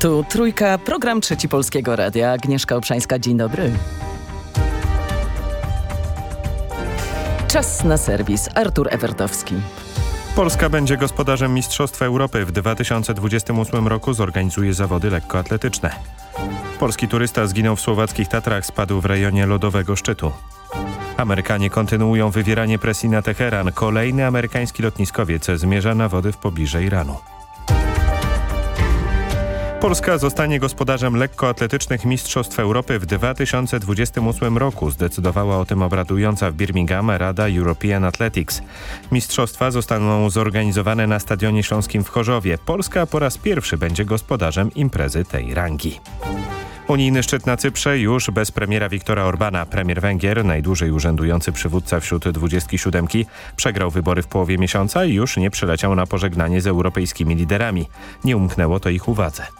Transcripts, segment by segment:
Tu Trójka, program Trzeci Polskiego Radia. Agnieszka Obszańska, dzień dobry. Czas na serwis. Artur Ewertowski. Polska będzie gospodarzem Mistrzostw Europy. W 2028 roku zorganizuje zawody lekkoatletyczne. Polski turysta zginął w słowackich Tatrach, spadł w rejonie lodowego szczytu. Amerykanie kontynuują wywieranie presji na Teheran. Kolejny amerykański lotniskowiec zmierza na wody w pobliże Iranu. Polska zostanie gospodarzem lekkoatletycznych Mistrzostw Europy w 2028 roku. Zdecydowała o tym obradująca w Birmingham Rada European Athletics. Mistrzostwa zostaną zorganizowane na Stadionie Śląskim w Chorzowie. Polska po raz pierwszy będzie gospodarzem imprezy tej rangi. Unijny szczyt na Cyprze już bez premiera Viktora Orbana. Premier Węgier, najdłużej urzędujący przywódca wśród 27, przegrał wybory w połowie miesiąca i już nie przyleciał na pożegnanie z europejskimi liderami. Nie umknęło to ich uwadze.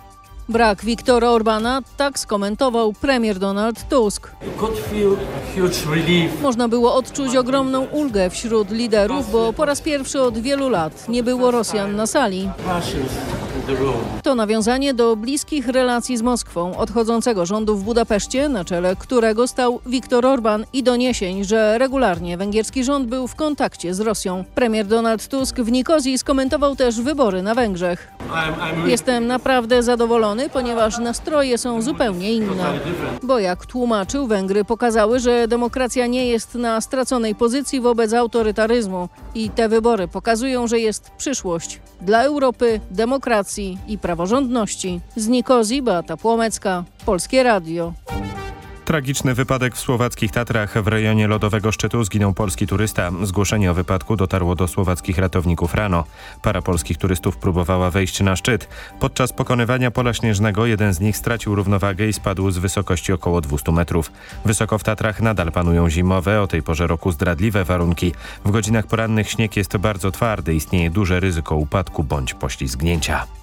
Brak Viktora Orbana tak skomentował premier Donald Tusk. Można było odczuć ogromną ulgę wśród liderów, bo po raz pierwszy od wielu lat nie było Rosjan na sali. To nawiązanie do bliskich relacji z Moskwą, odchodzącego rządu w Budapeszcie, na czele którego stał Viktor Orban i doniesień, że regularnie węgierski rząd był w kontakcie z Rosją. Premier Donald Tusk w Nikozji skomentował też wybory na Węgrzech. Jestem naprawdę zadowolony, ponieważ nastroje są zupełnie inne. Bo jak tłumaczył, Węgry pokazały, że demokracja nie jest na straconej pozycji wobec autorytaryzmu i te wybory pokazują, że jest przyszłość dla Europy, demokracji i praworządności. Z Nikozji Beata Płomecka, Polskie Radio. Tragiczny wypadek w słowackich Tatrach w rejonie lodowego szczytu zginął polski turysta. Zgłoszenie o wypadku dotarło do słowackich ratowników rano. Para polskich turystów próbowała wejść na szczyt. Podczas pokonywania pola śnieżnego jeden z nich stracił równowagę i spadł z wysokości około 200 metrów. Wysoko w Tatrach nadal panują zimowe, o tej porze roku zdradliwe warunki. W godzinach porannych śnieg jest bardzo twardy, istnieje duże ryzyko upadku bądź poślizgnięcia.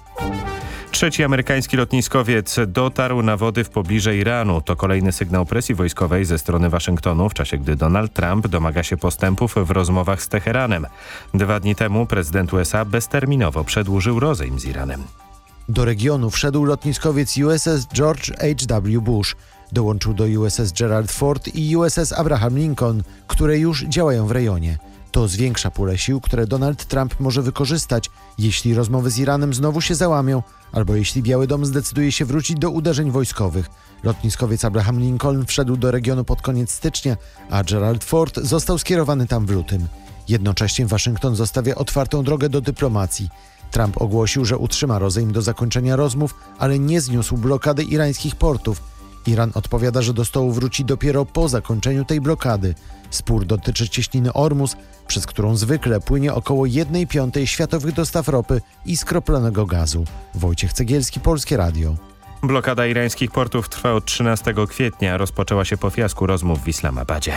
Trzeci amerykański lotniskowiec dotarł na wody w pobliże Iranu. To kolejny sygnał presji wojskowej ze strony Waszyngtonu w czasie, gdy Donald Trump domaga się postępów w rozmowach z Teheranem. Dwa dni temu prezydent USA bezterminowo przedłużył rozejm z Iranem. Do regionu wszedł lotniskowiec USS George H.W. Bush. Dołączył do USS Gerald Ford i USS Abraham Lincoln, które już działają w rejonie. To zwiększa pulę sił, które Donald Trump może wykorzystać, jeśli rozmowy z Iranem znowu się załamią, albo jeśli Biały Dom zdecyduje się wrócić do uderzeń wojskowych. Lotniskowiec Abraham Lincoln wszedł do regionu pod koniec stycznia, a Gerald Ford został skierowany tam w lutym. Jednocześnie Waszyngton zostawia otwartą drogę do dyplomacji. Trump ogłosił, że utrzyma rozejm do zakończenia rozmów, ale nie zniósł blokady irańskich portów. Iran odpowiada, że do stołu wróci dopiero po zakończeniu tej blokady. Spór dotyczy cieśniny Ormus, przez którą zwykle płynie około 1 piątej światowych dostaw ropy i skroplonego gazu. Wojciech Cegielski, Polskie Radio. Blokada irańskich portów trwa od 13 kwietnia. Rozpoczęła się po fiasku rozmów w Islamabadzie.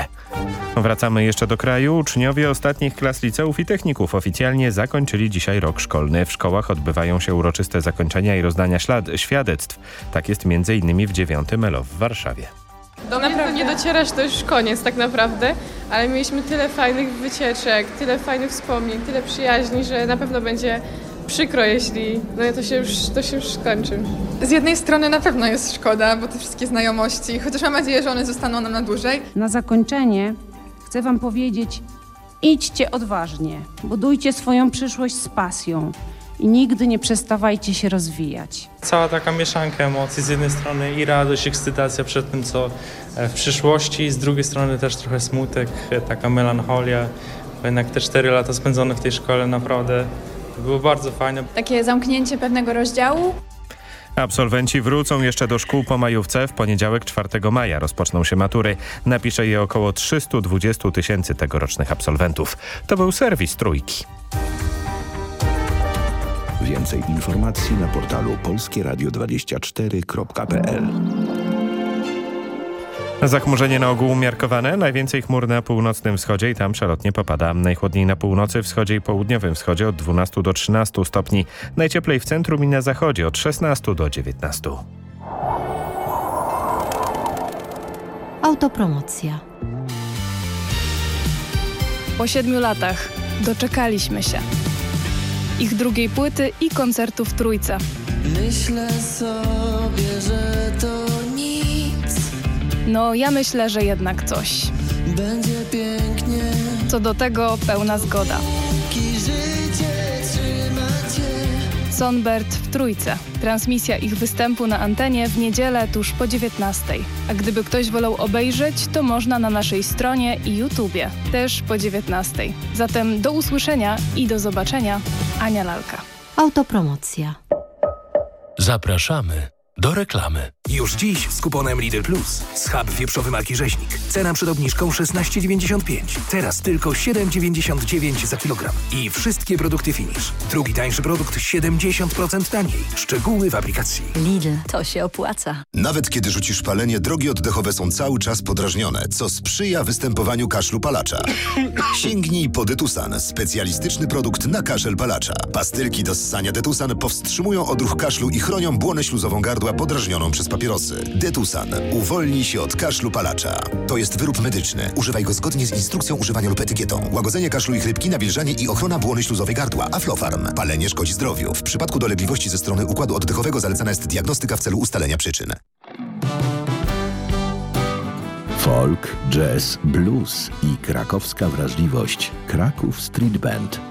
Wracamy jeszcze do kraju. Uczniowie ostatnich klas liceów i techników oficjalnie zakończyli dzisiaj rok szkolny. W szkołach odbywają się uroczyste zakończenia i rozdania ślad świadectw. Tak jest m.in. w 9 ELO w Warszawie. Do mnie to nie docierasz, to już koniec tak naprawdę, ale mieliśmy tyle fajnych wycieczek, tyle fajnych wspomnień, tyle przyjaźni, że na pewno będzie przykro, jeśli no to się, już, to się już skończy. Z jednej strony na pewno jest szkoda, bo te wszystkie znajomości, chociaż mam nadzieję, że one zostaną nam na dłużej. Na zakończenie chcę Wam powiedzieć, idźcie odważnie, budujcie swoją przyszłość z pasją i nigdy nie przestawajcie się rozwijać. Cała taka mieszanka emocji, z jednej strony i radość, ekscytacja przed tym, co e, w przyszłości, z drugiej strony też trochę smutek, e, taka melancholia, bo jednak te cztery lata spędzone w tej szkole naprawdę było bardzo fajne. Takie zamknięcie pewnego rozdziału. Absolwenci wrócą jeszcze do szkół po majówce. W poniedziałek 4 maja rozpoczną się matury. Napisze je około 320 tysięcy tegorocznych absolwentów. To był serwis Trójki. Więcej informacji na portalu polskieradio24.pl Zachmurzenie na ogół umiarkowane, najwięcej chmur na północnym wschodzie i tam przelotnie popada. Najchłodniej na północy, wschodzie i południowym wschodzie od 12 do 13 stopni. Najcieplej w centrum i na zachodzie od 16 do 19. Autopromocja. Po siedmiu latach doczekaliśmy się. Ich drugiej płyty i koncertu w Trójce. Myślę sobie, że to nic. No, ja myślę, że jednak coś. Będzie pięknie. Co do tego pełna zgoda. Sonbert w Trójce. Transmisja ich występu na antenie w niedzielę tuż po 19. A gdyby ktoś wolał obejrzeć, to można na naszej stronie i YouTubie, też po 19. Zatem do usłyszenia i do zobaczenia. Ania Lalka. Autopromocja. Zapraszamy do reklamy. Już dziś z kuponem Lidl Plus. Schab wieprzowy marki Rzeźnik. Cena przed obniżką 16,95. Teraz tylko 7,99 za kilogram. I wszystkie produkty Finish. Drugi tańszy produkt 70% taniej. Szczegóły w aplikacji. Lidl, to się opłaca. Nawet kiedy rzucisz palenie, drogi oddechowe są cały czas podrażnione, co sprzyja występowaniu kaszlu palacza. Sięgnij po Detusan, specjalistyczny produkt na kaszel palacza. Pastylki do ssania Detusan powstrzymują odruch kaszlu i chronią błonę śluzową gardła podrażnioną przez papierosy. Detusan. Uwolnij się od kaszlu palacza. To jest wyrób medyczny. Używaj go zgodnie z instrukcją używania lub etykietą. Łagodzenie kaszlu i chrypki, nawilżanie i ochrona błony śluzowej gardła. Aflofarm. Palenie szkodzi zdrowiu. W przypadku dolegliwości ze strony układu oddechowego zalecana jest diagnostyka w celu ustalenia przyczyn. Folk, jazz, blues i krakowska wrażliwość. Kraków Street Band.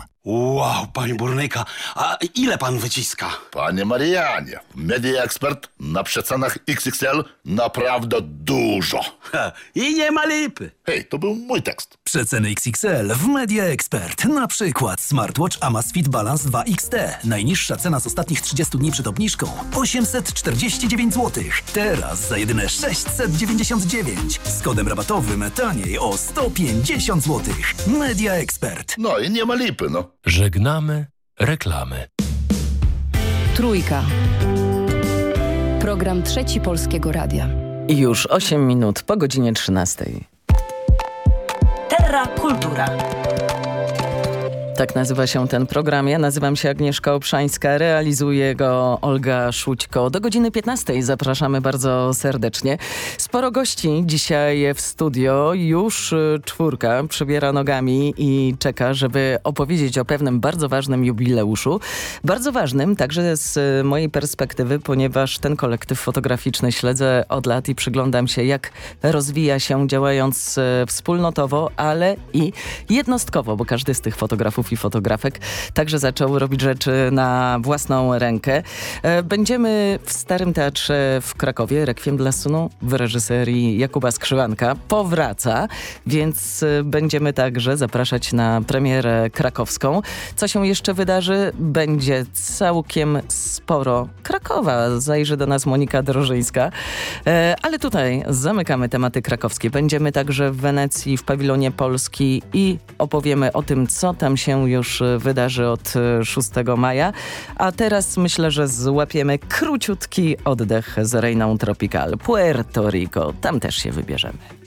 him. Wow, panie burnyka, a ile pan wyciska? Panie Marianie, Media Expert na przecenach XXL naprawdę dużo. Ha, I nie ma lipy. Hej, to był mój tekst. Przeceny XXL w Media Expert. Na przykład smartwatch Amazfit Balance 2 XT. Najniższa cena z ostatnich 30 dni przed obniżką 849 zł. Teraz za jedyne 699. Z kodem rabatowym taniej o 150 zł. Media Expert. No i nie ma lipy, no. Żegnamy reklamy. Trójka. Program Trzeci Polskiego Radia. I już 8 minut po godzinie 13. Terra Kultura. Tak nazywa się ten program. Ja nazywam się Agnieszka Obszańska, realizuje go Olga Szućko. Do godziny 15 zapraszamy bardzo serdecznie. Sporo gości dzisiaj w studio. Już y, czwórka przybiera nogami i czeka, żeby opowiedzieć o pewnym bardzo ważnym jubileuszu. Bardzo ważnym także z y, mojej perspektywy, ponieważ ten kolektyw fotograficzny śledzę od lat i przyglądam się, jak rozwija się działając y, wspólnotowo, ale i jednostkowo, bo każdy z tych fotografów i fotografek także zaczął robić rzeczy na własną rękę. E, Będziemy w Starym Teatrze w Krakowie. Rekwiem dla Sunu w reżyserii Jakuba Skrzywanka powraca, więc e, będziemy także zapraszać na premierę krakowską. Co się jeszcze wydarzy? Będzie całkiem sporo Krakowa. Zajrzy do nas Monika Drożyńska. E, Ale tutaj zamykamy tematy krakowskie. Będziemy także w Wenecji, w pawilonie Polski i opowiemy o tym, co tam się już wydarzy od 6 maja. A teraz myślę, że złapiemy króciutki oddech z Reiną Tropical. Puerto Rico. Tam też się wybierzemy.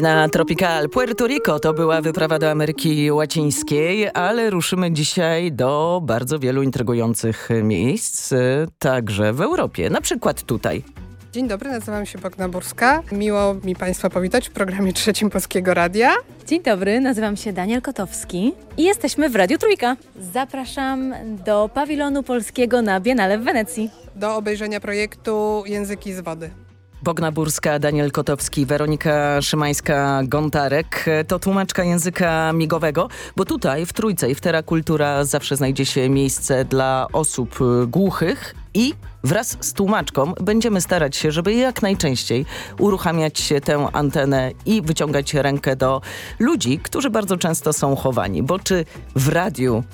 Reina Tropical Puerto Rico to była wyprawa do Ameryki Łacińskiej, ale ruszymy dzisiaj do bardzo wielu intrygujących miejsc, y, także w Europie, na przykład tutaj. Dzień dobry, nazywam się Bogna Burska. Miło mi Państwa powitać w programie Trzecim Polskiego Radia. Dzień dobry, nazywam się Daniel Kotowski i jesteśmy w Radiu Trójka. Zapraszam do pawilonu polskiego na Biennale w Wenecji. Do obejrzenia projektu Języki z wody. Bogna Burska, Daniel Kotowski, Weronika Szymańska-Gontarek. To tłumaczka języka migowego, bo tutaj w Trójce i w Terakultura zawsze znajdzie się miejsce dla osób y, głuchych i wraz z tłumaczką będziemy starać się, żeby jak najczęściej uruchamiać tę antenę i wyciągać rękę do ludzi, którzy bardzo często są chowani, bo czy w radiu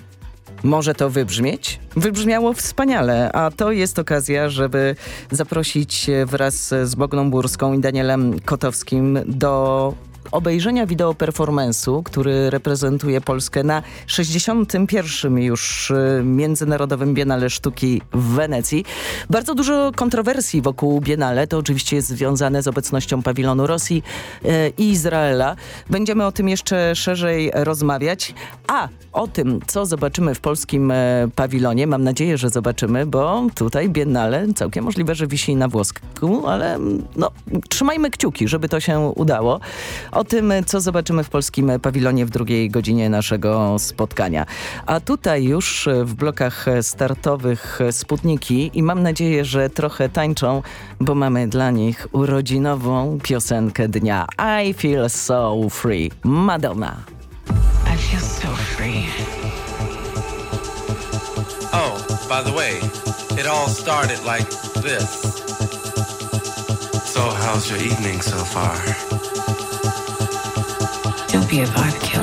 może to wybrzmieć? Wybrzmiało wspaniale, a to jest okazja, żeby zaprosić wraz z Bogną Burską i Danielem Kotowskim do obejrzenia wideoperformance'u, który reprezentuje Polskę na 61. już y, Międzynarodowym Biennale Sztuki w Wenecji. Bardzo dużo kontrowersji wokół Biennale, to oczywiście jest związane z obecnością pawilonu Rosji y, i Izraela. Będziemy o tym jeszcze szerzej rozmawiać, a o tym, co zobaczymy w polskim e, pawilonie, mam nadzieję, że zobaczymy, bo tutaj Biennale całkiem możliwe, że wisi na włosku, ale mm, no, trzymajmy kciuki, żeby to się udało. O tym, co zobaczymy w polskim pawilonie w drugiej godzinie naszego spotkania. A tutaj już w blokach startowych Sputniki i mam nadzieję, że trochę tańczą, bo mamy dla nich urodzinową piosenkę dnia. I feel so free. Madonna. I feel so free. Oh, by the way, it all started like this. So, how's your evening so far? Don't be a barbecue.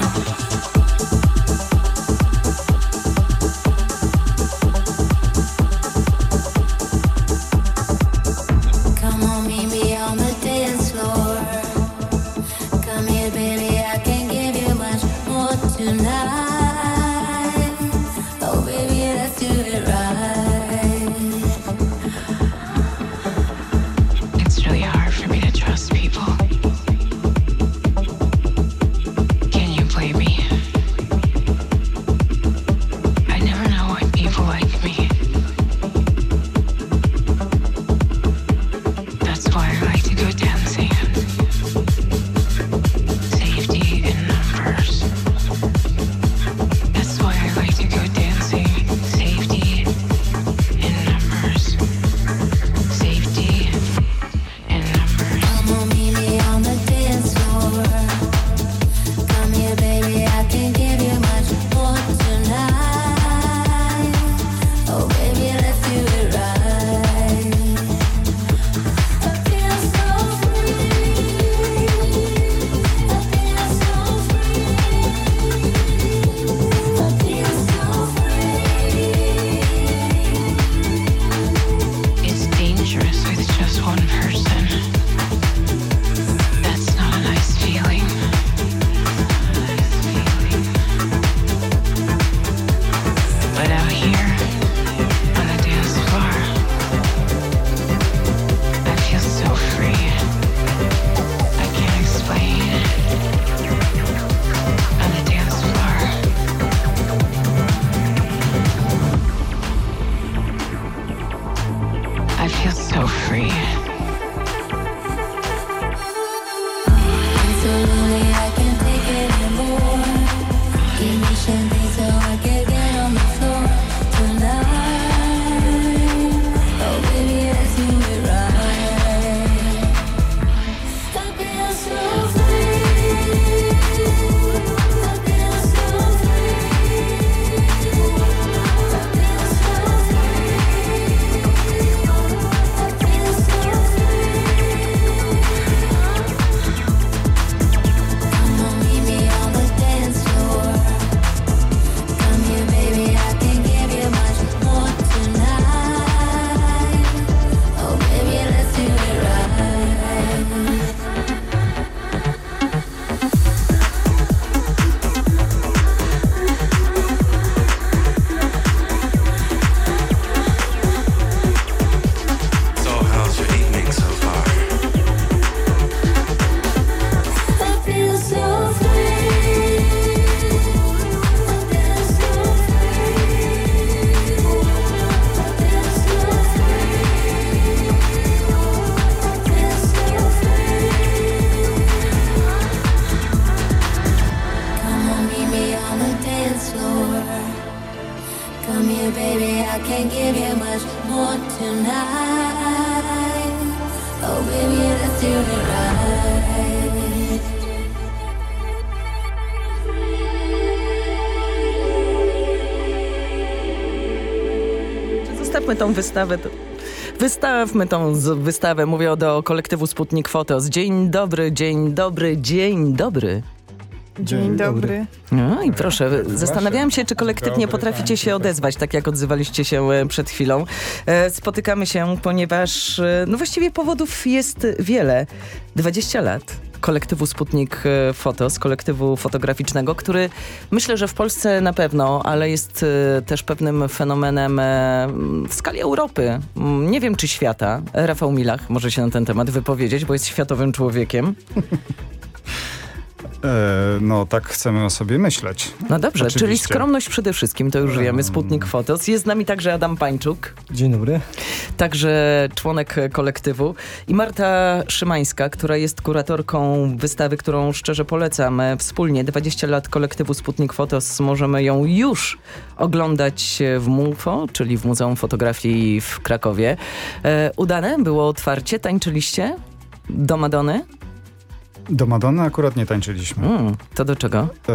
Wystawę. To... Wystawmy tą wystawę. Mówię do kolektywu Sputnik Fotos. Dzień dobry, dzień dobry, dzień dobry. Dzień dobry. No i proszę, zastanawiałam się, czy kolektywnie potraficie się odezwać, tak jak odzywaliście się e, przed chwilą. E, Spotykamy się, ponieważ e, no właściwie powodów jest wiele. 20 lat kolektywu Sputnik e, Fotos, kolektywu fotograficznego, który myślę, że w Polsce na pewno, ale jest e, też pewnym fenomenem e, w skali Europy. Mm, Nie wiem, czy świata. Rafał Milach może się na ten temat wypowiedzieć, bo jest światowym człowiekiem. E, no tak chcemy o sobie myśleć. No dobrze, czyli Oczywiście. skromność przede wszystkim, to już wiemy, Sputnik Fotos. Jest z nami także Adam Pańczuk. Dzień dobry. Także członek kolektywu. I Marta Szymańska, która jest kuratorką wystawy, którą szczerze polecam. E, Wspólnie 20 lat kolektywu Sputnik Fotos. Możemy ją już oglądać w MUFO, czyli w Muzeum Fotografii w Krakowie. E, udane było otwarcie, tańczyliście do Madony? Do Madony akurat nie tańczyliśmy. Mm, to do czego? E,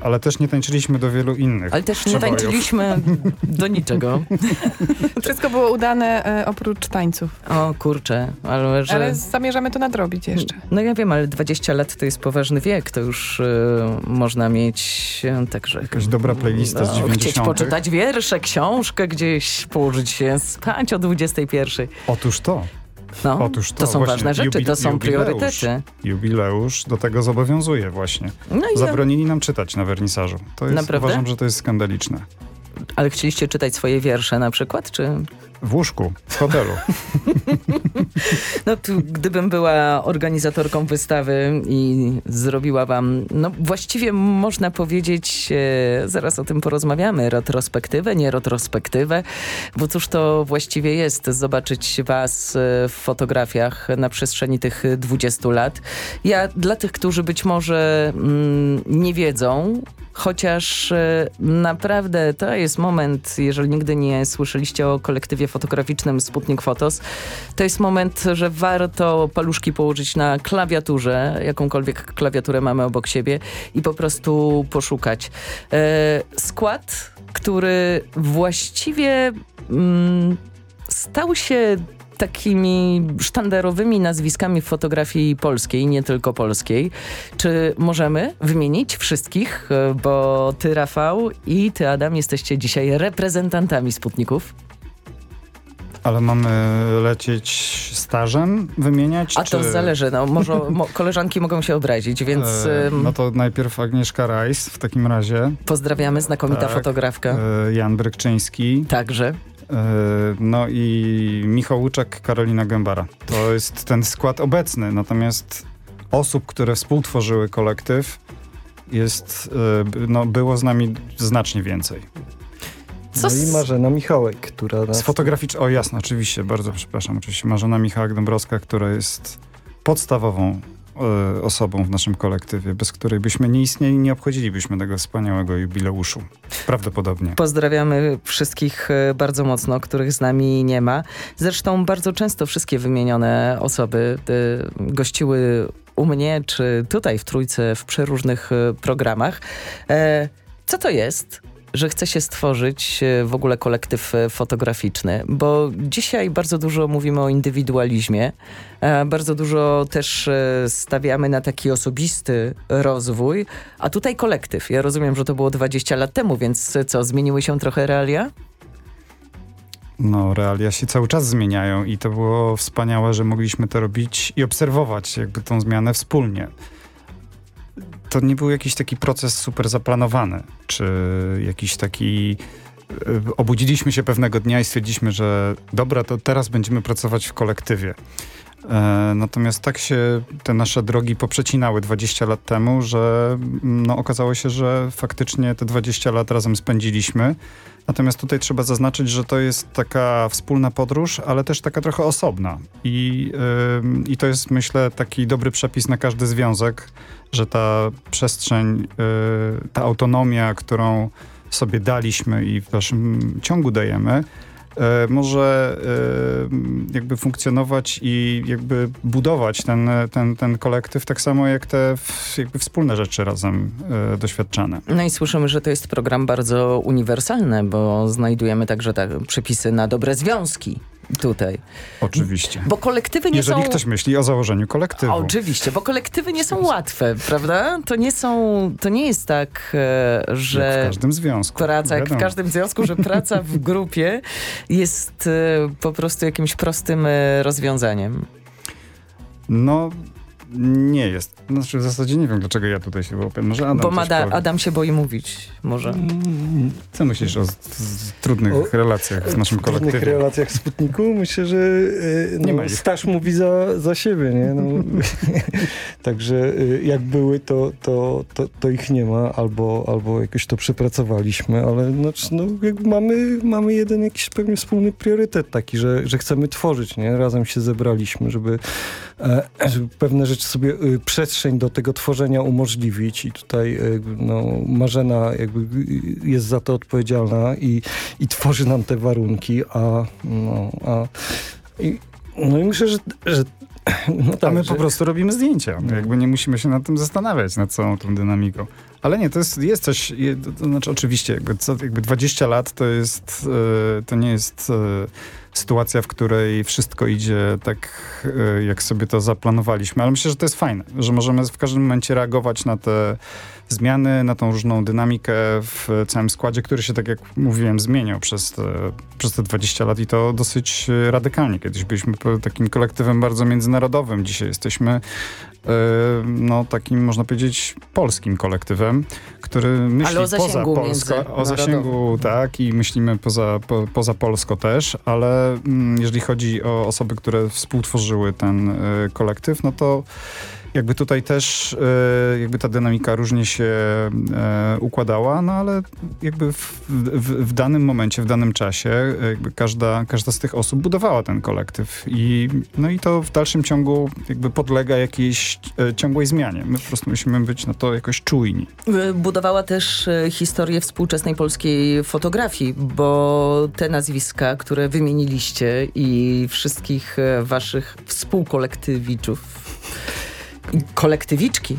ale też nie tańczyliśmy do wielu innych Ale też nie tańczyliśmy do niczego. Wszystko było udane e, oprócz tańców. O kurczę, ale że... Ale zamierzamy to nadrobić jeszcze. No ja wiem, ale 20 lat to jest poważny wiek, to już y, można mieć e, także... Jakaś dobra playlista z no, 90. Chcieć poczytać wiersze, książkę gdzieś, położyć się spać o 21. Otóż to. No, Otóż to, to są ważne rzeczy, to są priorytety. Jubileusz do tego zobowiązuje właśnie. No i Zabronili nam czytać na wernisażu. To jest, Naprawdę? uważam, że to jest skandaliczne. Ale chcieliście czytać swoje wiersze na przykład, czy... W łóżku, w hotelu. No tu, gdybym była organizatorką wystawy i zrobiła wam, no właściwie można powiedzieć, e, zaraz o tym porozmawiamy, retrospektywę, nie retrospektywę, bo cóż to właściwie jest, zobaczyć was e, w fotografiach na przestrzeni tych 20 lat. Ja dla tych, którzy być może mm, nie wiedzą, Chociaż e, naprawdę to jest moment, jeżeli nigdy nie słyszeliście o kolektywie fotograficznym Sputnik Fotos, to jest moment, że warto paluszki położyć na klawiaturze, jakąkolwiek klawiaturę mamy obok siebie i po prostu poszukać. E, skład, który właściwie mm, stał się takimi sztandarowymi nazwiskami w fotografii polskiej, nie tylko polskiej. Czy możemy wymienić wszystkich? E, Bo ty, Rafał i ty, Adam, jesteście dzisiaj reprezentantami Sputników. Ale mamy lecieć stażem, wymieniać? A to czy... zależy, no może mo, koleżanki mogą się obrazić, więc E, no to najpierw Agnieszka Rajs w takim razie. pozdrawiamy, znakomita Tak. fotografka. E, Jan Brykczyński. Także. E, No i Michał Łuczek, Karolina Gębara. To jest ten skład obecny, natomiast osób, które współtworzyły kolektyw jest, e, no, było z nami znacznie więcej. Co no i Marzena Michałek, która nas... Z fotograficz... O jasne, oczywiście, bardzo przepraszam. Oczywiście Marzena Michałek-Dąbrowska, która jest podstawową e, osobą w naszym kolektywie, bez której byśmy nie istnieli, nie obchodzilibyśmy tego wspaniałego jubileuszu. Prawdopodobnie. Pozdrawiamy wszystkich e, bardzo mocno, których z nami nie ma. Zresztą bardzo często wszystkie wymienione osoby e, gościły u mnie, czy tutaj w Trójce w przeróżnych e, programach. E, Co to jest? Że chce się stworzyć e, w ogóle kolektyw e, fotograficzny, bo dzisiaj bardzo dużo mówimy o indywidualizmie, e, bardzo dużo też stawiamy na taki osobisty rozwój, a tutaj kolektyw. Ja rozumiem, że to było 20 lat temu, więc co, zmieniły się trochę realia? No, realia się cały czas zmieniają i to było wspaniałe, że mogliśmy to robić i obserwować jakby tą zmianę wspólnie. To nie był jakiś taki proces super zaplanowany, czy jakiś taki... y, Obudziliśmy się pewnego dnia i stwierdziliśmy, że dobra, to teraz będziemy pracować w kolektywie. E, Natomiast tak się te nasze drogi poprzecinały 20 lat temu, że mm, no, okazało się, że faktycznie te 20 lat razem spędziliśmy. Natomiast tutaj trzeba zaznaczyć, że to jest taka wspólna podróż, ale też taka trochę osobna. I, ym, i to jest, myślę, taki dobry przepis na każdy związek, że ta przestrzeń, y, ta autonomia, którą sobie daliśmy i w dalszym ciągu dajemy, może e, jakby funkcjonować i jakby budować ten, ten, ten kolektyw tak samo jak te jakby wspólne rzeczy razem e, doświadczane. No i słyszymy, że to jest program bardzo uniwersalny, bo znajdujemy także tak, przepisy na dobre związki tutaj. Oczywiście. Bo kolektywy nie Jeżeli są... ktoś myśli o założeniu kolektywu. Oczywiście, bo kolektywy nie są łatwe, prawda? To nie są, to nie jest tak, e, że... Jak w każdym związku. Praca, jak w każdym związku, że praca w grupie jest e, po prostu jakimś prostym e, rozwiązaniem. No, nie jest. Znaczy w zasadzie nie wiem, dlaczego ja tutaj się wyłapię. Może Adam bo Mada. Adam się boi mówić, może. Co myślisz o z, z trudnych O, relacjach w naszym W trudnych kolektywie? relacjach w Sputniku myślę, że e, Nie no, ich. staż mówi za, za siebie, nie? No, także e, jak były, to, to, to, to ich nie ma, albo, albo jakoś to przepracowaliśmy, ale znaczy, no, jakby mamy, mamy jeden jakiś pewnie wspólny priorytet taki, że, że chcemy tworzyć, nie? Razem się zebraliśmy, żeby, e, żeby pewne rzeczy sobie e, przestrzeń do tego tworzenia umożliwić i tutaj e, no, Marzena jakby y, jest za to odpowiedzialna i, i tworzy nam te warunki, a, no, a i, no i myślę, że, że no A tak, my że, po prostu robimy zdjęcia. Jakby nie musimy się nad tym zastanawiać, nad całą tą dynamiką. Ale nie, to jest, jest coś, je- to znaczy oczywiście jakby, co, jakby 20 lat to jest, e, to nie jest e, sytuacja, w której wszystko idzie tak, e, jak sobie to zaplanowaliśmy, ale myślę, że to jest fajne, że możemy w każdym momencie reagować na te zmiany, na tą różną dynamikę w całym składzie, który się, tak jak mówiłem, zmieniał przez te, przez te 20 lat i to dosyć radykalnie. Kiedyś byliśmy takim kolektywem bardzo międzynarodowym, dzisiaj jesteśmy e, no, takim, można powiedzieć, polskim kolektywem, który myśli poza Polską, o zasięgu, tak, i myślimy poza, po, poza Polską też, ale mm, jeżeli chodzi o osoby, które współtworzyły ten e, kolektyw, no to jakby tutaj też e, jakby ta dynamika różnie się e, układała, no ale jakby w, w, w danym momencie, w danym czasie e, każda, każda z tych osób budowała ten kolektyw i no i to w dalszym ciągu jakby podlega jakiejś ciągłej zmianie. My po prostu musimy być na to jakoś czujni. Budowała też historię współczesnej polskiej fotografii, bo te nazwiska, które wymieniliście i wszystkich waszych współkolektywiczów, kolektywiczki.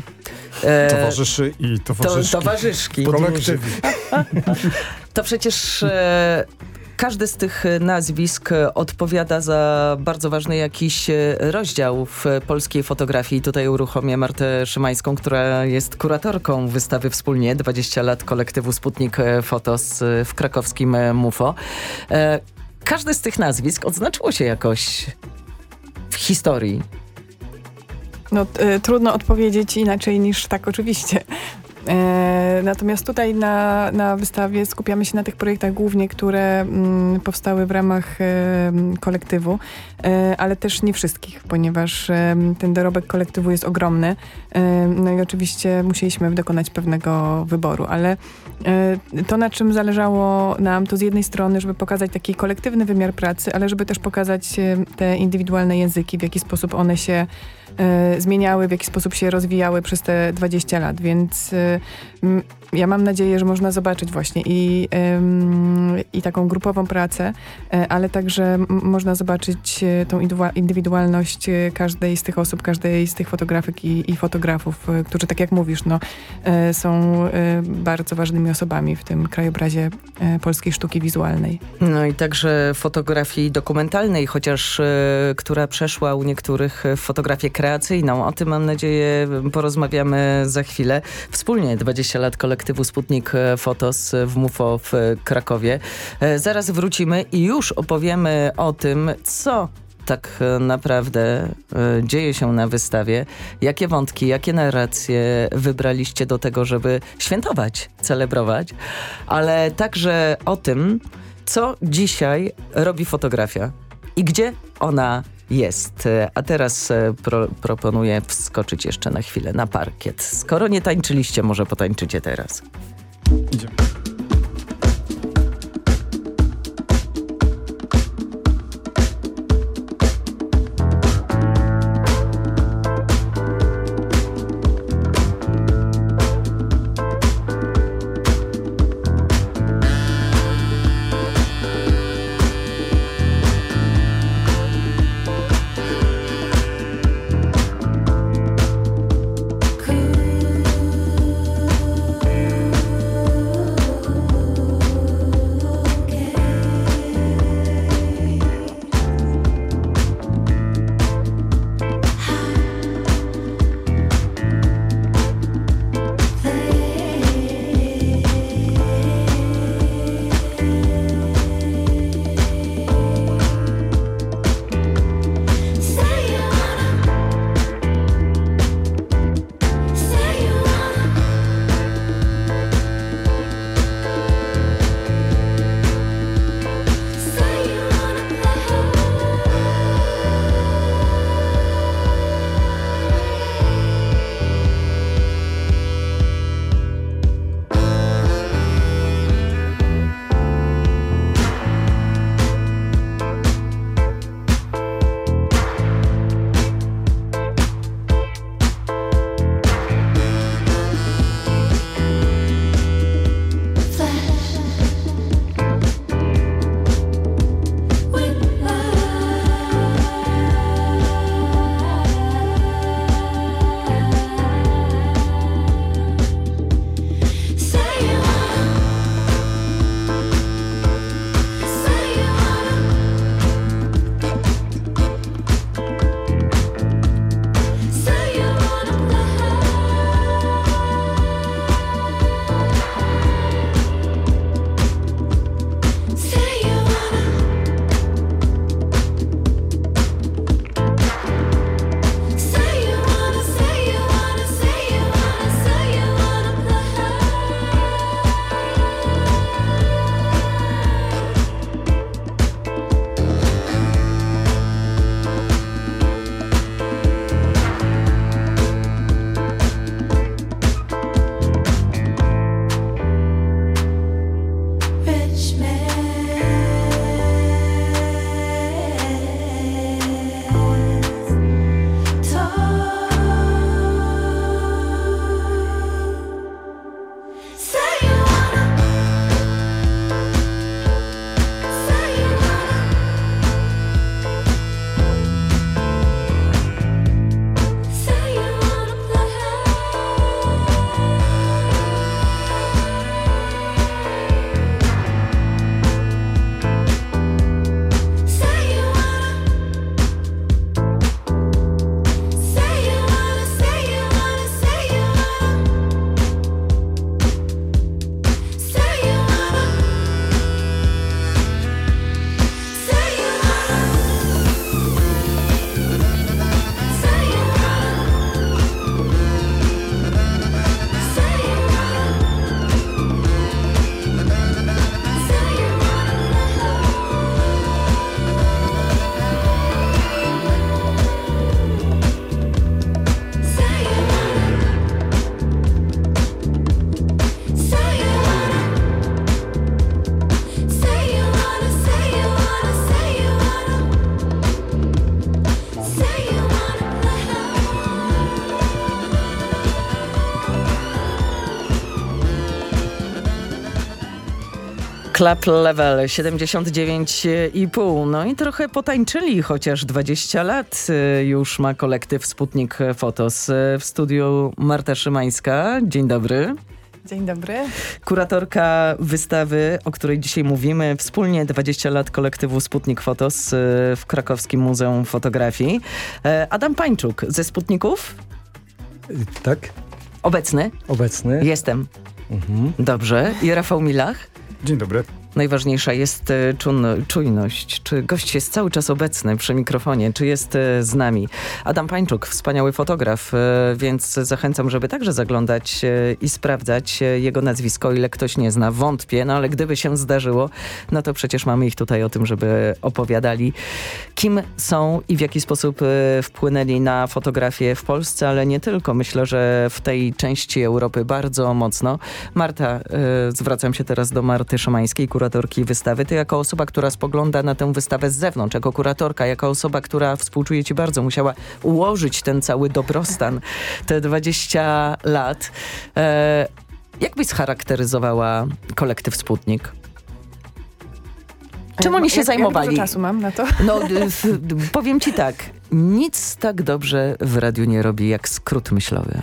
e, Towarzyszy i to, towarzyszki. towarzyszki. Kolektyw. To przecież e, każdy z tych e, nazwisk e, odpowiada za bardzo ważny jakiś e, rozdział w polskiej fotografii. Tutaj uruchomię Martę Szymańską, która jest kuratorką wystawy wspólnie 20 lat kolektywu Sputnik Fotos w krakowskim MUFO. Każde z tych nazwisk odznaczyło się jakoś w historii. No, t- y, trudno odpowiedzieć inaczej niż tak oczywiście. E, natomiast tutaj na, na wystawie skupiamy się na tych projektach głównie, które mm, powstały w ramach e, kolektywu, e, ale też nie wszystkich, ponieważ e, ten dorobek kolektywu jest ogromny. E, no i oczywiście musieliśmy dokonać pewnego wyboru, ale e, to, na czym zależało nam, to z jednej strony, żeby pokazać taki kolektywny wymiar pracy, ale żeby też pokazać te indywidualne języki, w jaki sposób one się zmieniały, w jaki sposób się rozwijały przez te 20 lat, więc e, ja mam nadzieję, że można zobaczyć właśnie i, i taką grupową pracę, e, ale także można zobaczyć e, tą indywidualność e, każdej z tych osób, każdej z tych fotografek i, i fotografów, e, którzy, tak jak mówisz, no, e, są e, bardzo ważnymi osobami w tym krajobrazie e, polskiej sztuki wizualnej. No i także fotografii dokumentalnej, chociaż e, która przeszła u niektórych e, fotografię kreacyjną. O tym mam nadzieję porozmawiamy za chwilę. Wspólnie 20 lat kolektywu Sputnik e, Fotos w MUFO w e, Krakowie. E, Zaraz wrócimy i już opowiemy o tym, co tak e, naprawdę e, dzieje się na wystawie. Jakie wątki, jakie narracje wybraliście do tego, żeby świętować, celebrować, ale także o tym, co dzisiaj robi fotografia i gdzie ona jest. A teraz e, pro, proponuję wskoczyć jeszcze na chwilę na parkiet. Skoro nie tańczyliście, może potańczycie teraz. Idziemy. Club Level 79,5. No i trochę potańczyli, chociaż 20 lat y, już ma kolektyw Sputnik Fotos. Y, W studiu Marta Szymańska. Dzień dobry. Dzień dobry. Kuratorka wystawy, o której dzisiaj mówimy, wspólnie 20 lat kolektywu Sputnik Fotos y, w Krakowskim Muzeum Fotografii. E, Adam Pańczuk ze Sputników, Tak? obecny. Obecny. Jestem. Mhm. Dobrze. I Rafał Milach. Dzień dobry. Najważniejsza jest e, czujność. Czy gość jest cały czas obecny przy mikrofonie? Czy jest e, z nami? Adam Pańczuk, wspaniały fotograf, e, więc zachęcam, żeby także zaglądać i sprawdzać jego nazwisko, ile ktoś nie zna. Wątpię, no ale gdyby się zdarzyło, no to przecież mamy ich tutaj o tym, żeby opowiadali, kim są i w jaki sposób wpłynęli na fotografię w Polsce, ale nie tylko. Myślę, że w tej części Europy bardzo mocno. Marta, zwracam się teraz do Marty Szymańskiej, kuratorki wystawy. Ty jako osoba, która spogląda na tę wystawę z zewnątrz, jako kuratorka, jako osoba, która współczuje ci bardzo, musiała ułożyć ten cały dobrostan, te 20 lat. E, jak byś scharakteryzowała kolektyw Sputnik? Czym oni się jak, zajmowali? Jak dużo czasu mam na to? No, powiem ci tak. Nic tak dobrze w radiu nie robi jak skrót myślowy.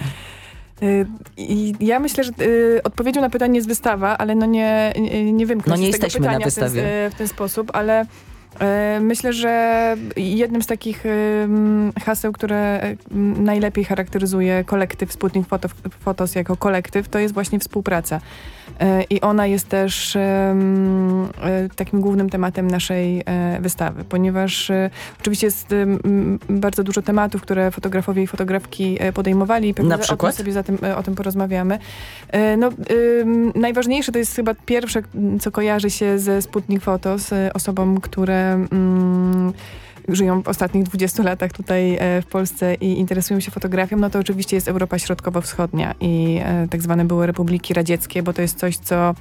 Y, I ja myślę, że y, odpowiedzią na pytanie jest wystawa, ale no nie, nie, nie wymknę No nie tego jesteśmy na pytania w ten, wystawie. w ten sposób, ale y, myślę, że jednym z takich y, haseł, które y, najlepiej charakteryzuje kolektyw Sputnik Foto, Fotos jako kolektyw, to jest właśnie współpraca. Y, I ona jest też y, takim głównym tematem naszej y, wystawy, ponieważ oczywiście jest bardzo dużo tematów, które fotografowie i fotografki podejmowali. Pewnie Na przykład? sobie za tym, e, o tym porozmawiamy. E, No, najważniejsze to jest chyba pierwsze, co kojarzy się ze Sputnik Fotos, e, osobom, które mm, żyją w ostatnich 20 latach tutaj e, w Polsce i interesują się fotografią, no to oczywiście jest Europa Środkowo-Wschodnia i e, tak zwane były republiki radzieckie, bo to jest coś, co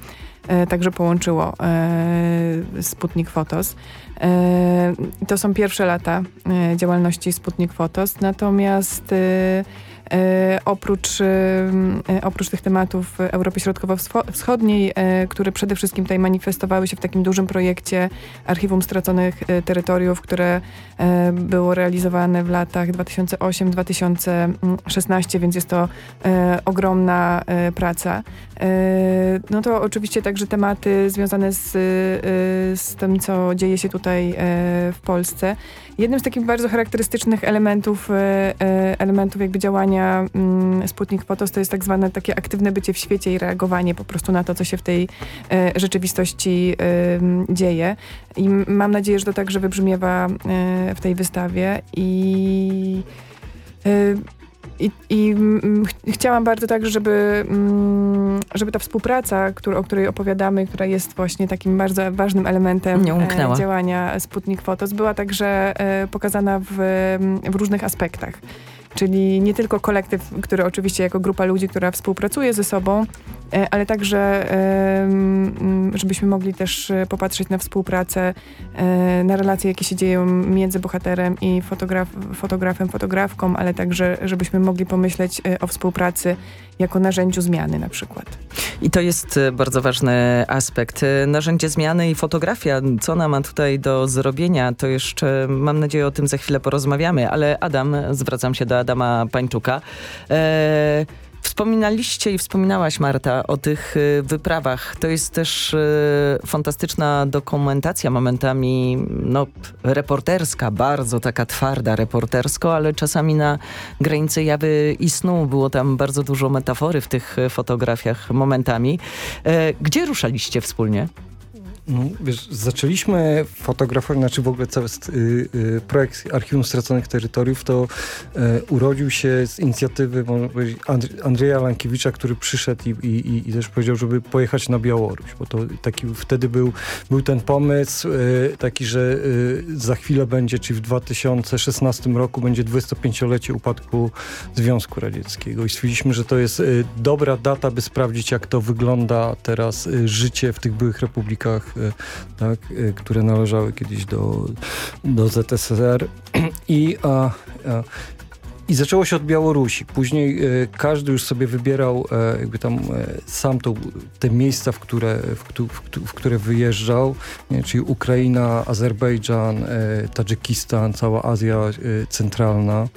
także połączyło e, Sputnik Fotos. E, to są pierwsze lata e, działalności Sputnik Fotos, natomiast e, E, oprócz, e, e, oprócz tych tematów Europy Środkowo-Wschodniej, e, które przede wszystkim tutaj manifestowały się w takim dużym projekcie Archiwum Straconych e, Terytoriów, które e, było realizowane w latach 2008-2016, więc jest to e, ogromna e, praca. E, no to oczywiście także tematy związane z, e, z tym, co dzieje się tutaj e, w Polsce. Jednym z takich bardzo charakterystycznych elementów, e, e, elementów jakby działania mm, Sputnik Fotos to jest tak zwane takie aktywne bycie w świecie i reagowanie po prostu na to, co się w tej rzeczywistości dzieje. I mam nadzieję, że to także wybrzmiewa w tej wystawie i i, i ch- chciałam bardzo także, żeby, mm, żeby ta współpraca, którą, o której opowiadamy, która jest właśnie takim bardzo ważnym elementem e, działania Sputnik Fotos, była także e, pokazana w, w różnych aspektach. Czyli nie tylko kolektyw, który oczywiście jako grupa ludzi, która współpracuje ze sobą, e, ale także żebyśmy mogli też e, popatrzeć na współpracę, e, na relacje, jakie się dzieją między bohaterem i fotograf, fotografem, fotografką, ale także żebyśmy mogli pomyśleć o współpracy jako narzędziu zmiany na przykład. I to jest bardzo ważny aspekt. Narzędzie zmiany i fotografia, co ona ma tutaj do zrobienia, to jeszcze mam nadzieję o tym za chwilę porozmawiamy, ale Adam, zwracam się do Pańczuka. E, Wspominaliście i wspominałaś, Marta, o tych e, wyprawach. To jest też e, fantastyczna dokumentacja, momentami no, reporterska, bardzo taka twarda reportersko, ale czasami na granicy jawy i snu. Było tam bardzo dużo metafory w tych e, fotografiach momentami. Gdzie ruszaliście wspólnie? No, wiesz, zaczęliśmy fotografować, znaczy w ogóle cały y, y, projekt Archiwum Straconych Terytoriów to e, urodził się z inicjatywy Andrzeja Lankiewicza, który przyszedł i, i, i- też powiedział, żeby pojechać na Białoruś, bo to taki wtedy był, był ten pomysł e, taki, że e, za chwilę będzie, czyli w 2016 roku będzie 25-lecie upadku Związku Radzieckiego i stwierdziliśmy, że to jest dobra data, by sprawdzić, jak to wygląda teraz życie w tych byłych republikach, tak, e, które należały kiedyś do, do ZSRR. I a, a, I zaczęło się od Białorusi. Później e, każdy już sobie wybierał e, jakby tam e, sam to, te miejsca, w które, w, w, w które wyjeżdżał, nie? czyli Ukraina, Azerbejdżan, e, Tadżykistan, cała Azja e, Centralna.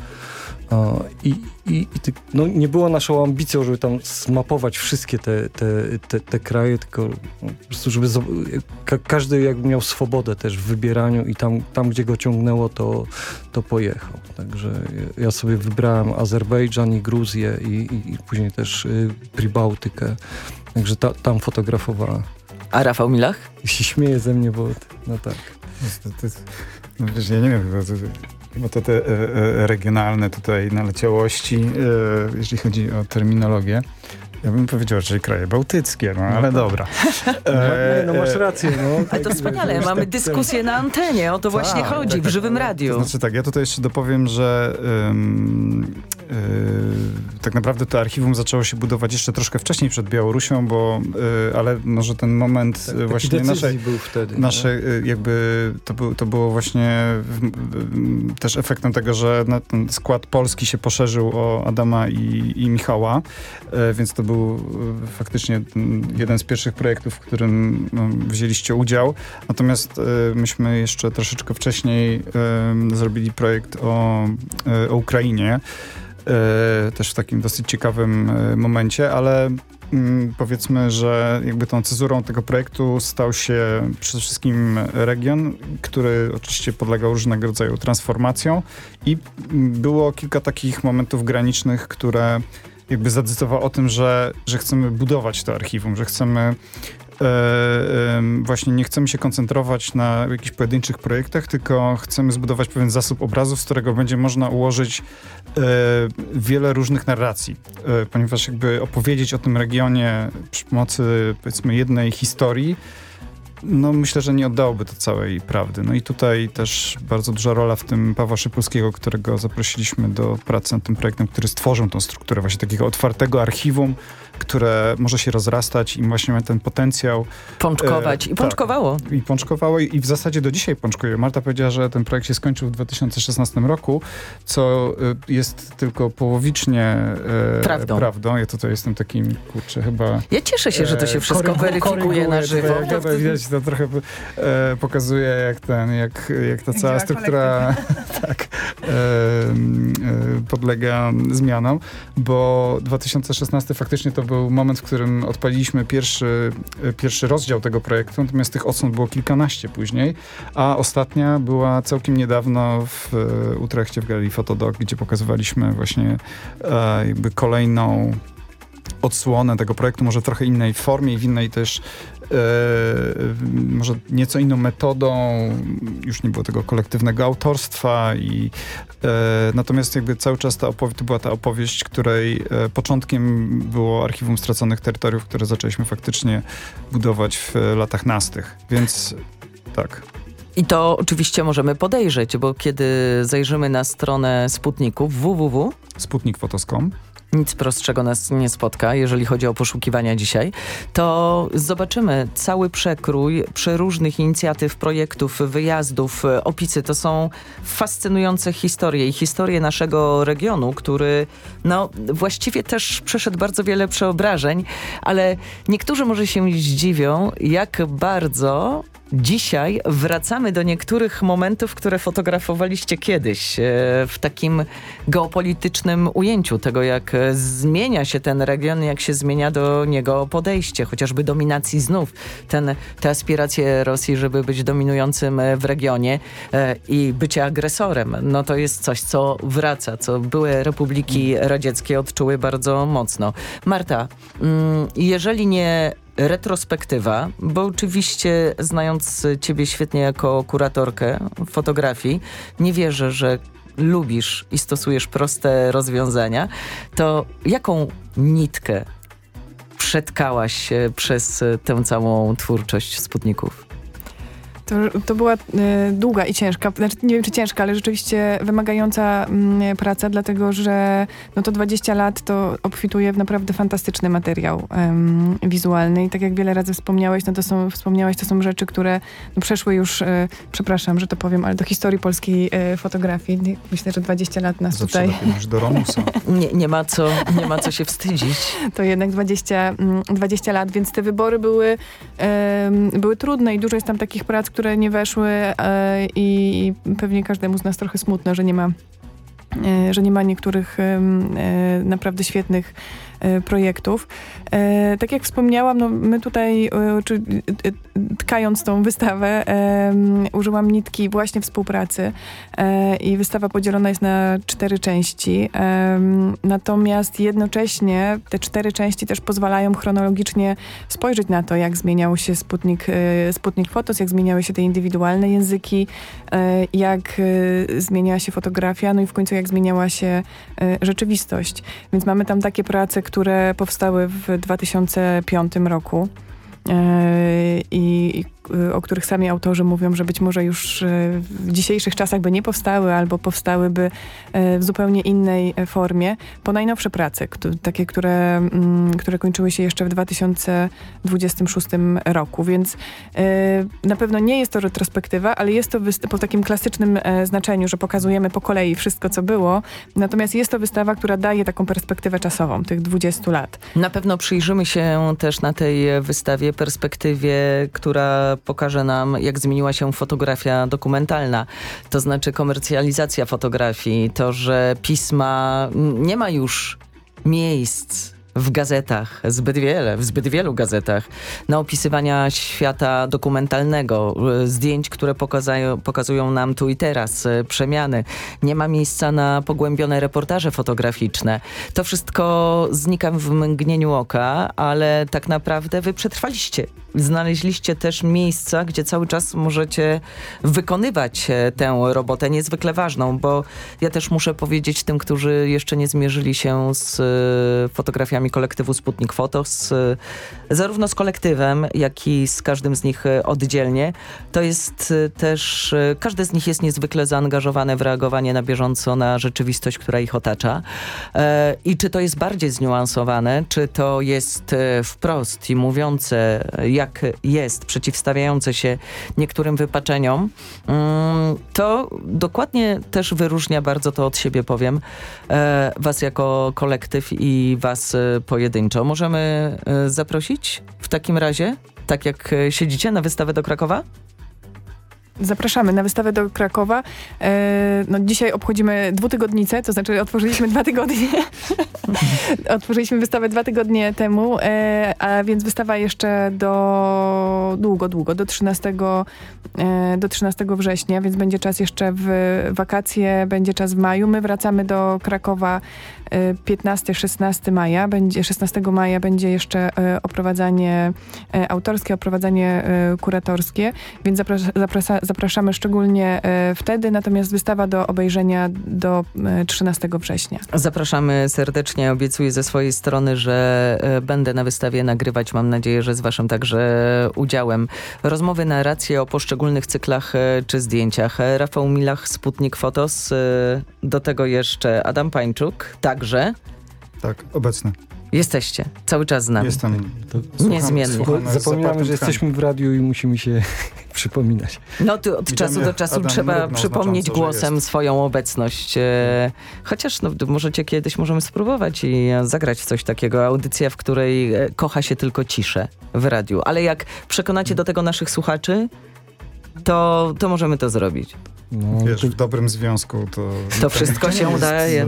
I, i, i ty, no, nie było naszą ambicją, żeby tam zmapować wszystkie te, te, te, te kraje, tylko no, po prostu, żeby ka każdy jakby miał swobodę też w wybieraniu i tam, tam gdzie go ciągnęło, to, to pojechał. Także ja- sobie wybrałem Azerbejdżan i Gruzję i, i, i później też y, Pribałtykę. Także ta, tam fotografowała. A Rafał Milach? I się śmieje ze mnie, bo no tak. To, to, jest- no wiesz, ja nie wiem, chyba to, chyba to te e, e, regionalne tutaj naleciałości, e, jeśli chodzi o terminologię. Ja bym powiedział raczej kraje bałtyckie, no ale dobra. E, no masz rację, no. Ale to wspaniale, mamy dyskusję na antenie, o to właśnie Tak, chodzi, tak, w tak. żywym radiu. To znaczy tak, ja tutaj jeszcze dopowiem, że yy, tak naprawdę to archiwum zaczęło się budować jeszcze troszkę wcześniej przed Białorusią, bo yy, ale może ten moment Tak, właśnie naszej, był wtedy, nasze yy, jakby to, był, to było właśnie w, w, też efektem tego, że na, ten skład polski się poszerzył o Adama i, i Michała, yy, więc to był yy, faktycznie jeden z pierwszych projektów, w którym no, wzięliście udział. Natomiast y, myśmy jeszcze troszeczkę wcześniej zrobili projekt o, y, o Ukrainie. Też w takim dosyć ciekawym momencie, ale mm, powiedzmy, że jakby tą cezurą tego projektu stał się przede wszystkim region, który oczywiście podlegał różnego rodzaju transformacjom i mm, było kilka takich momentów granicznych, które jakby zadecydowały o tym, że, że chcemy budować to archiwum, że chcemy e, em, właśnie nie chcemy się koncentrować na jakichś pojedynczych projektach, tylko chcemy zbudować pewien zasób obrazów, z którego będzie można ułożyć e, wiele różnych narracji, e, ponieważ jakby opowiedzieć o tym regionie przy pomocy powiedzmy jednej historii, no myślę, że nie oddałoby to całej prawdy. No i tutaj też bardzo duża rola w tym Pawła Szypulskiego, którego zaprosiliśmy do pracy nad tym projektem, który stworzył tą strukturę właśnie takiego otwartego archiwum, które może się rozrastać i właśnie ma ten potencjał. Pączkować. I tak. pączkowało. I pączkowało i w zasadzie do dzisiaj pączkuje. Marta powiedziała, że ten projekt się skończył w 2016 roku, co y, jest tylko połowicznie e, Prawdą. prawdą. Ja tutaj jestem takim, kurczę, chyba... Ja cieszę się, że to się wszystko weryfikuje na żywo. Jak to widać, to trochę e, pokazuje, jak ten, jak, jak ta cała struktura tak, e, e, podlega zmianom, bo 2016 faktycznie to był moment, w którym odpaliliśmy pierwszy, e, pierwszy rozdział tego projektu, natomiast tych odsłon było kilkanaście później, a ostatnia była całkiem niedawno w e, Utrechcie w Galerii Fotodok, gdzie pokazywaliśmy właśnie e, jakby kolejną odsłonę tego projektu, może trochę innej formie i w innej też może nieco inną metodą, już nie było tego kolektywnego autorstwa i e, natomiast jakby cały czas ta opowieść, to była ta opowieść, której e, początkiem było Archiwum Straconych Terytoriów, które zaczęliśmy faktycznie budować w e, latach nastych, więc tak. I to oczywiście możemy podejrzeć, bo kiedy zajrzymy na stronę Sputniku www, Sputnikfotos.com nic prostszego nas nie spotka, jeżeli chodzi o poszukiwania dzisiaj, to zobaczymy cały przekrój przeróżnych inicjatyw, projektów, wyjazdów, opisy. To są fascynujące historie i historie naszego regionu, który no właściwie też przeszedł bardzo wiele przeobrażeń, ale niektórzy może się zdziwią, jak bardzo Dzisiaj wracamy do niektórych momentów, które fotografowaliście kiedyś e, w takim geopolitycznym ujęciu tego, jak e, zmienia się ten region, jak się zmienia do niego podejście, chociażby dominacji znów. Ten, te aspiracje Rosji, żeby być dominującym e, w regionie i bycie agresorem, no to jest coś, co wraca, co były republiki radzieckie odczuły bardzo mocno. Marta, mm, jeżeli nie retrospektywa, bo oczywiście znając ciebie świetnie jako kuratorkę fotografii, nie wierzę, że lubisz i stosujesz proste rozwiązania, to jaką nitkę przetkałaś e, przez e, tę całą twórczość Sputników? To, to była e, długa i ciężka, znaczy nie wiem czy ciężka, ale rzeczywiście wymagająca mm, praca, dlatego że no to 20 lat to obfituje w naprawdę fantastyczny materiał em, wizualny i tak jak wiele razy wspomniałeś, no to są, wspomniałeś, to są rzeczy, które no, przeszły już, e, przepraszam, że to powiem, ale do historii polskiej e, fotografii. Myślę, że 20 lat nas Zawsze tutaj... do Romusa. Nie, nie, ma co, nie ma co się wstydzić. to jednak 20, mm, 20 lat, więc te wybory były, były trudne i dużo jest tam takich prac, które nie weszły e, i pewnie każdemu z nas trochę smutno, że nie ma e, że nie ma niektórych e, naprawdę świetnych projektów. E, tak jak wspomniałam, no my tutaj e, e, tkając tą wystawę użyłam nitki właśnie współpracy e, i wystawa podzielona jest na cztery części. Natomiast jednocześnie te cztery części też pozwalają chronologicznie spojrzeć na to, jak zmieniał się Sputnik, e, Sputnik Fotos, jak zmieniały się te indywidualne języki, e, jak e, zmieniała się fotografia, no i w końcu jak zmieniała się e, rzeczywistość. Więc mamy tam takie prace, które powstały w 2005 roku. E, I, i o których sami autorzy mówią, że być może już e, w dzisiejszych czasach by nie powstały, albo powstałyby e, w zupełnie innej formie. Po najnowsze prace, takie, które, mm, które kończyły się jeszcze w 2026 roku, więc na pewno nie jest to retrospektywa, ale jest to po takim klasycznym e, znaczeniu, że pokazujemy po kolei wszystko, co było, natomiast jest to wystawa, która daje taką perspektywę czasową, tych 20 lat. Na pewno przyjrzymy się też na tej wystawie perspektywie, która pokaże nam, jak zmieniła się fotografia dokumentalna. To znaczy komercjalizacja fotografii, to, że pisma nie ma już miejsc w gazetach, zbyt wiele, w zbyt wielu gazetach, na opisywania świata dokumentalnego, y, zdjęć, które pokazają, pokazują nam tu i teraz, y, przemiany. Nie ma miejsca na pogłębione reportaże fotograficzne. To wszystko znika w mgnieniu oka, ale tak naprawdę wy przetrwaliście. Znaleźliście też miejsca, gdzie cały czas możecie wykonywać e, tę robotę niezwykle ważną, bo ja też muszę powiedzieć tym, którzy jeszcze nie zmierzyli się z e, fotografiami kolektywu Sputnik Fotos, e, zarówno z kolektywem, jak i z każdym z nich e, oddzielnie. To jest e, też, każde z nich jest niezwykle zaangażowane w reagowanie na bieżąco na rzeczywistość, która ich otacza. I czy to jest bardziej zniuansowane, czy to jest wprost i mówiące, jak jest, przeciwstawiające się niektórym wypaczeniom, mm, to dokładnie też wyróżnia bardzo to od siebie, powiem, was jako kolektyw i was pojedynczo. Możemy e, zaprosić w takim razie, tak jak e, siedzicie na wystawę do Krakowa? Zapraszamy na wystawę do Krakowa. E, no, dzisiaj obchodzimy dwutygodnicę, to znaczy otworzyliśmy dwa tygodnie. otworzyliśmy wystawę dwa tygodnie temu, e, a więc wystawa jeszcze do długo, długo, do 13, e, do 13 września, więc będzie czas jeszcze w wakacje, będzie czas w maju. My wracamy do Krakowa e, 15-16 maja. Będzie, 16 maja będzie jeszcze e, oprowadzanie e, autorskie, oprowadzanie e, kuratorskie, więc zaprasza, zaprasza, zapraszamy szczególnie e, wtedy, natomiast wystawa do obejrzenia do e, 13 września. Zapraszamy serdecznie. Obiecuję ze swojej strony, że e, będę na wystawie nagrywać. Mam nadzieję, że z waszym także udziałem. Rozmowy, narracje o poszczególnych cyklach e, czy zdjęciach. E, Rafał Milach, Sputnik Fotos. e, Do tego jeszcze Adam Pańczuk. Także Tak, obecny. Jesteście cały czas z nami. Jestem. Niezmiennie. słuchamy z Zapominamy, zapartym że jesteśmy w radiu i musimy się przypominać. No to od Widzimy czasu do czasu Adam trzeba przypomnieć głosem swoją obecność. E, chociaż no, możecie kiedyś możemy spróbować i e, zagrać coś takiego. Audycja, w której e, kocha się tylko ciszę w radiu. Ale jak przekonacie do tego naszych słuchaczy, to, to możemy to zrobić. No, Wiesz, w dobrym związku to... To wszystko się udaje. e,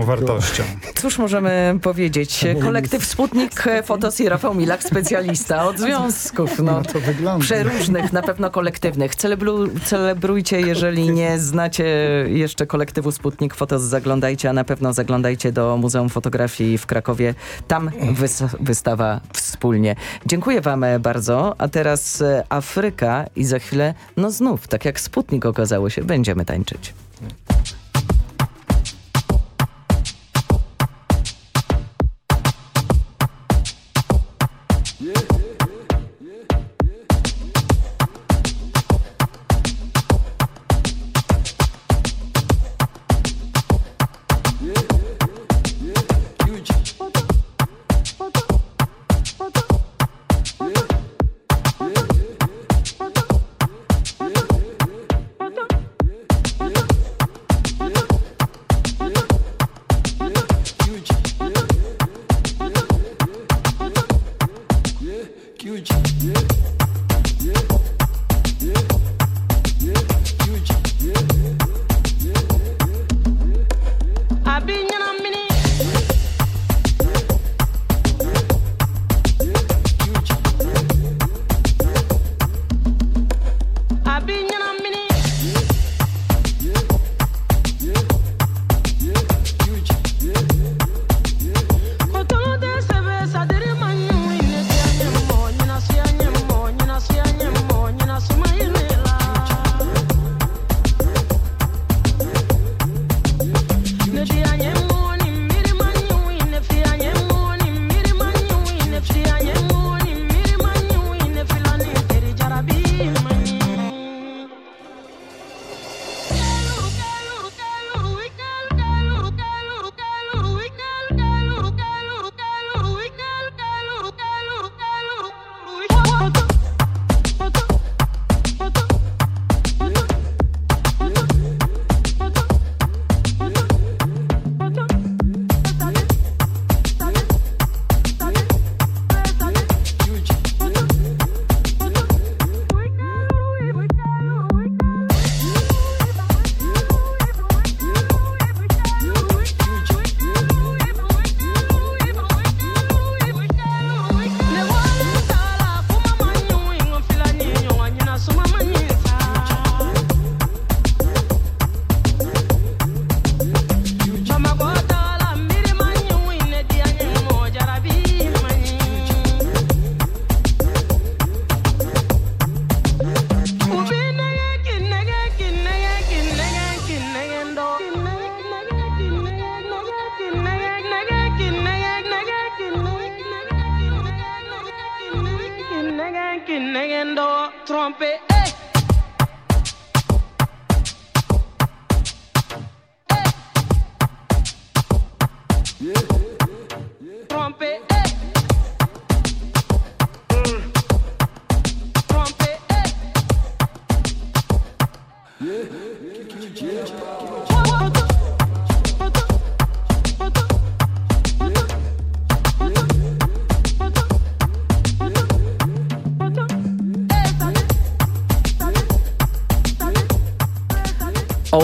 Tą wartością. Cóż możemy powiedzieć? Kolektyw Sputnik, e, Fotos i Rafał Milak, specjalista od związków. No, to wygląda. Przeróżnych, na pewno kolektywnych. Celebru, celebrujcie, jeżeli nie znacie jeszcze kolektywu Sputnik Fotos, zaglądajcie, a na pewno zaglądajcie do Muzeum Fotografii w Krakowie. Tam wys- wystawa wspólnie. Dziękuję wam e, bardzo. A teraz e, Afryka i za chwilę, no znów, tak jak Sputnik okazało się, będziemy tańczyć.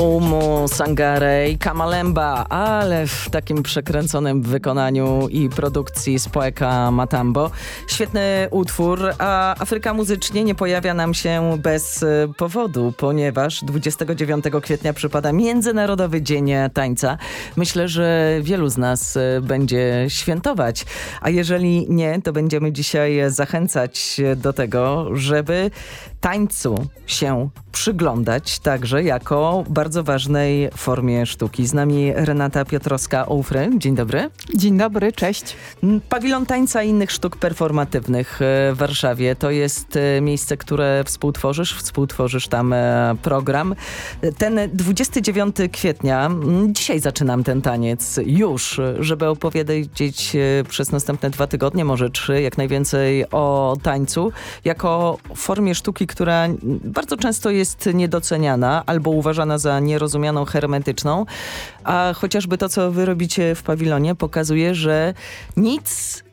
Omo, Sangare i Kamalemba, ale w takim przekręconym wykonaniu i produkcji z Poeka Matambo. Świetny utwór, a Afryka muzycznie nie pojawia nam się bez e, powodu, ponieważ 29 kwietnia przypada Międzynarodowy Dzień Tańca. Myślę, że wielu z nas e, będzie świętować, a jeżeli nie, to będziemy dzisiaj zachęcać do tego, żeby tańcu się przyglądać także jako bardzo ważnej formie sztuki. Z nami Renata Piotrowska-Oufry. Dzień dobry. Dzień dobry, cześć. Pawilon Tańca i innych sztuk performatywnych e, w Warszawie to jest e, miejsce, które współtworzysz, współtworzysz tam e, program. Ten 29 kwietnia, dzisiaj zaczynam ten taniec już, żeby opowiedzieć przez następne dwa tygodnie, może trzy, jak najwięcej o tańcu, jako formie sztuki, która bardzo często jest niedoceniana albo uważana za nierozumianą hermetyczną, a chociażby to, co wy robicie w pawilonie, pokazuje, że nic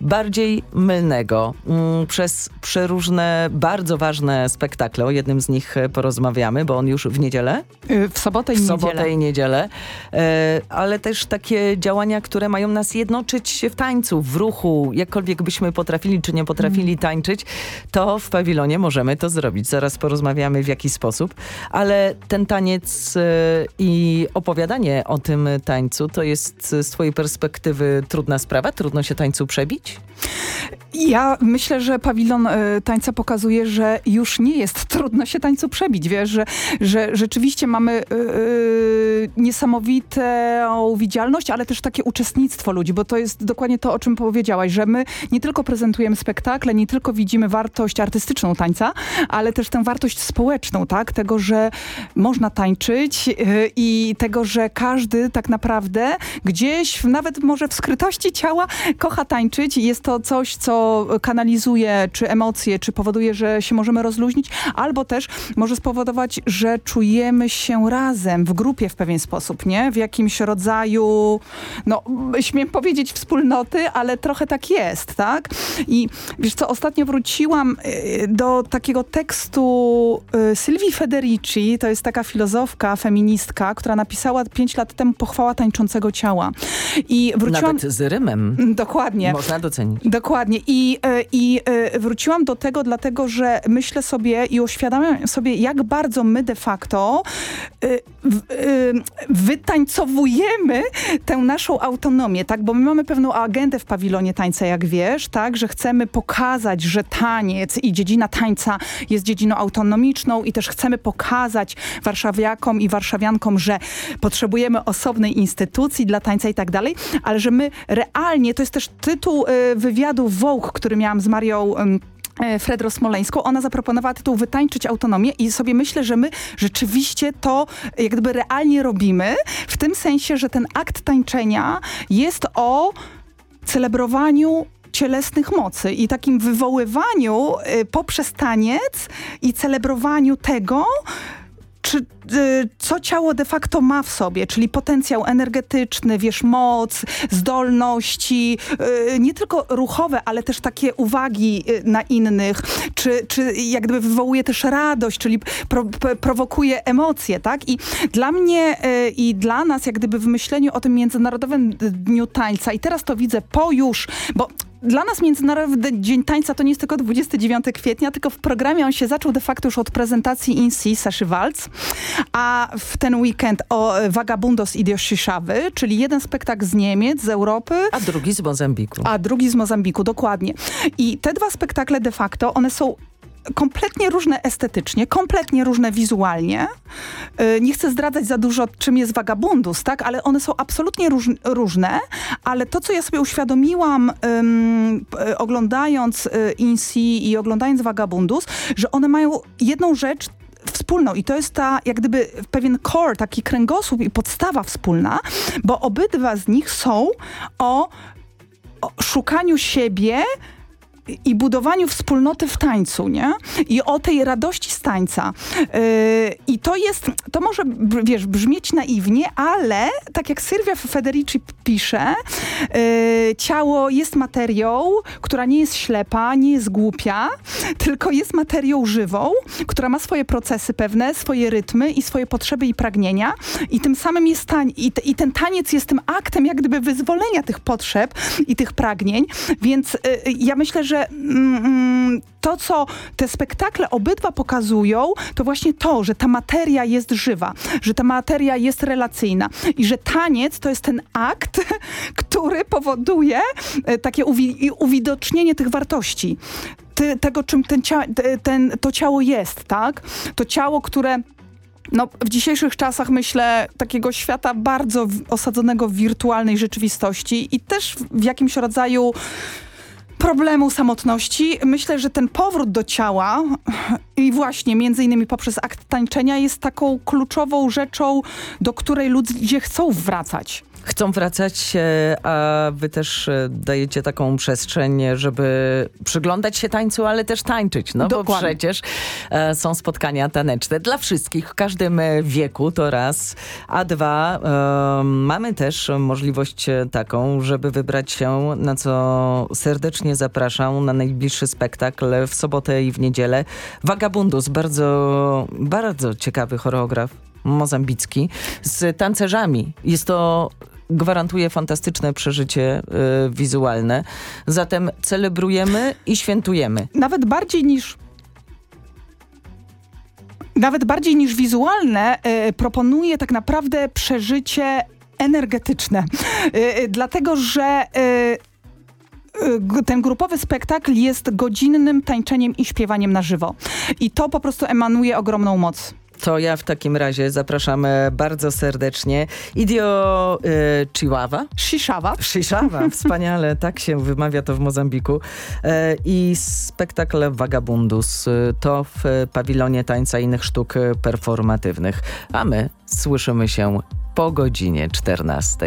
bardziej mylnego. Mm, Przez przeróżne, bardzo ważne spektakle, o jednym z nich e, porozmawiamy, bo on już w niedzielę? Y, W sobotę i w niedzielę. sobotę i niedzielę, e, ale też takie działania, które mają nas jednoczyć w tańcu, w ruchu, jakkolwiek byśmy potrafili czy nie potrafili tańczyć, to w pawilonie możemy to zrobić. Zaraz porozmawiamy w jaki sposób, ale ten taniec e, i opowiadanie o tym tańcu to jest z twojej perspektywy trudna sprawa? Trudno się tańcu przebić? Ja myślę, że pawilon e, tańca pokazuje, że już nie jest trudno się tańcu przebić, wiesz, że, że rzeczywiście mamy e, e, niesamowitą widzialność, ale też takie uczestnictwo ludzi, bo to jest dokładnie to, o czym powiedziałaś, że my nie tylko prezentujemy spektakle, nie tylko widzimy wartość artystyczną tańca, ale też tę wartość społeczną, tak, tego, że można tańczyć i tego, że każdy tak naprawdę gdzieś, nawet może w skrytości ciała kocha tańczyć jest to coś, co kanalizuje czy emocje, czy powoduje, że się możemy rozluźnić, albo też może spowodować, że czujemy się razem w grupie w pewien sposób, nie? W jakimś rodzaju, no śmiem powiedzieć wspólnoty, ale trochę tak jest, tak? I wiesz co, ostatnio wróciłam y, do takiego tekstu y, Sylwii Federici, to jest taka filozofka, feministka, która napisała pięć lat temu Pochwała tańczącego ciała. I wróciłam... Nawet z rymem. Dokładnie. Można docenić. Dokładnie. I, e, I e, wróciłam do tego, dlatego że myślę sobie i uświadamiam sobie, jak bardzo my de facto e, wytańcowujemy tę naszą autonomię, tak? Bo my mamy pewną agendę w pawilonie tańca, jak wiesz, tak? Że chcemy pokazać, że taniec i dziedzina tańca jest dziedziną autonomiczną i też chcemy pokazać warszawiakom i warszawiankom, że potrzebujemy osobnej instytucji dla tańca i tak dalej, ale że my realnie, to jest też tytuł wywiadu Vogue, który miałam z Marią e, Fredro Smoleńską, ona zaproponowała tytuł Wytańczyć autonomię i sobie myślę, że my rzeczywiście to jak gdyby realnie robimy, w tym sensie, że ten akt tańczenia jest o celebrowaniu cielesnych mocy i takim wywoływaniu y, poprzez taniec i celebrowaniu tego, czy, y, co ciało de facto ma w sobie, czyli potencjał energetyczny, wiesz, moc, zdolności, y, nie tylko ruchowe, ale też takie uwagi y, na innych, czy, czy jak gdyby wywołuje też radość, czyli pro, prowokuje emocje, tak? I dla mnie i dla nas, jak gdyby w myśleniu o tym Międzynarodowym Dniu Tańca i teraz to widzę po już, bo dla nas Międzynarodowy Dzień Tańca to nie jest tylko 29 kwietnia, tylko w programie on się zaczął de facto już od prezentacji INSI Saszy Walc, a w ten weekend o Vagabundos i Dioshiszawy, czyli jeden spektakl z Niemiec, z Europy. A drugi z Mozambiku. A drugi z Mozambiku, dokładnie. I te dwa spektakle de facto, one są kompletnie różne estetycznie, kompletnie różne wizualnie. Y, Nie chcę zdradzać za dużo, czym jest Vagabundus, tak? Ale one są absolutnie róż, różne, ale to, co ja sobie uświadomiłam oglądając y, INSI i oglądając Vagabundus, że one mają jedną rzecz wspólną i to jest ta, jak gdyby pewien core, taki kręgosłup i podstawa wspólna, bo obydwa z nich są o, o szukaniu siebie i budowaniu wspólnoty w tańcu, nie? I o tej radości z tańca. Yy, I to jest, to może, wiesz, brzmieć naiwnie, ale tak jak Sylwia Federici pisze, yy, ciało jest materią, która nie jest ślepa, nie jest głupia, tylko jest materią żywą, która ma swoje procesy pewne, swoje rytmy i swoje potrzeby i pragnienia i tym samym jest tań i, i ten taniec jest tym aktem jak gdyby wyzwolenia tych potrzeb i tych pragnień, więc y, y, ja myślę, że mm, mm, to, co te spektakle obydwa pokazują, to właśnie to, że ta materia jest żywa, że ta materia jest relacyjna i że taniec to jest ten akt, który powoduje e, takie uwi- uwidocznienie tych wartości. Tego, czym ten, cia- te- ten, to ciało jest, tak? To ciało, które no, w dzisiejszych czasach myślę takiego świata bardzo osadzonego w wirtualnej rzeczywistości i też w jakimś rodzaju problemu samotności. Myślę, że ten powrót do ciała i właśnie między innymi poprzez akt tańczenia jest taką kluczową rzeczą, do której ludzie chcą wracać. Chcą wracać, e, a wy też e, dajecie taką przestrzeń, żeby przyglądać się tańcu, ale też tańczyć. No bo Dokładnie. przecież e, są spotkania taneczne dla wszystkich, w każdym wieku, to raz. A dwa, mamy też możliwość taką, żeby wybrać się, na co serdecznie zapraszam, na najbliższy spektakl w sobotę i w niedzielę. Vagabundus, bardzo, bardzo ciekawy choreograf mozambicki z tancerzami. Jest to gwarantuje fantastyczne przeżycie y, wizualne. Zatem celebrujemy i świętujemy. Nawet bardziej niż nawet bardziej niż wizualne e, proponuje tak naprawdę przeżycie energetyczne. E, e, dlatego, że e, g- ten grupowy spektakl jest godzinnym tańczeniem i śpiewaniem na żywo. I to po prostu emanuje ogromną moc. To ja w takim razie zapraszam bardzo serdecznie. Idio y, Chihuahua. Shishawa. Shishawa, wspaniale, tak się wymawia to w Mozambiku. E, I spektakl Vagabundus. y, To w pawilonie tańca i innych sztuk performatywnych. A my słyszymy się po godzinie 14.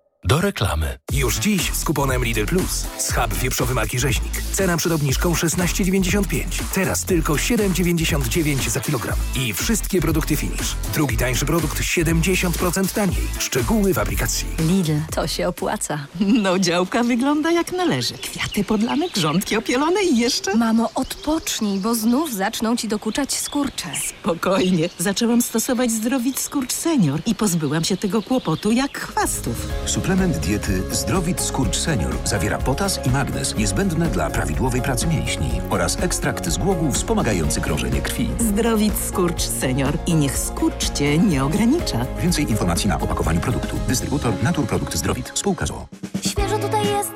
do reklamy. Już dziś z kuponem Lidl Plus. Schab wieprzowy marki Rzeźnik. Cena przed obniżką 16,95. Teraz tylko 7,99 za kilogram. I wszystkie produkty Finish. Drugi tańszy produkt 70% taniej. Szczegóły w aplikacji. Lidl, to się opłaca. No działka wygląda jak należy. Kwiaty podlane, grządki opielone i jeszcze... Mamo, odpocznij, bo znów zaczną ci dokuczać skurcze. Spokojnie. Zaczęłam stosować Zdrowit Skurcz Senior i pozbyłam się tego kłopotu jak chwastów. Suplement diety Zdrowit Skurcz Senior zawiera potas i magnez niezbędne dla prawidłowej pracy mięśni oraz ekstrakt z głogów wspomagający krążenie krwi. Zdrowit Skurcz Senior i niech skurcz cię nie ogranicza. Więcej informacji na opakowaniu produktu. Dystrybutor Naturprodukt Zdrowit. Spółka ZOO. Świeżo tutaj jest,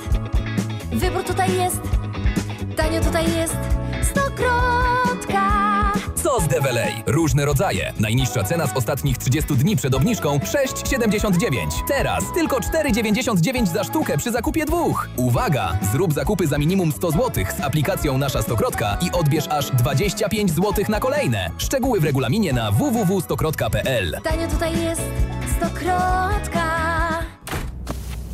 wybór tutaj jest, tanio tutaj jest, stokrotka. Sos Develej. Różne rodzaje. Najniższa cena z ostatnich 30 dni przed obniżką 6,79. Teraz tylko 4,99 za sztukę przy zakupie dwóch. Uwaga! Zrób zakupy za minimum 100 zł z aplikacją Nasza Stokrotka i odbierz aż 25 zł na kolejne. Szczegóły w regulaminie na www.stokrotka.pl. Tanio tutaj jest, stokrotka.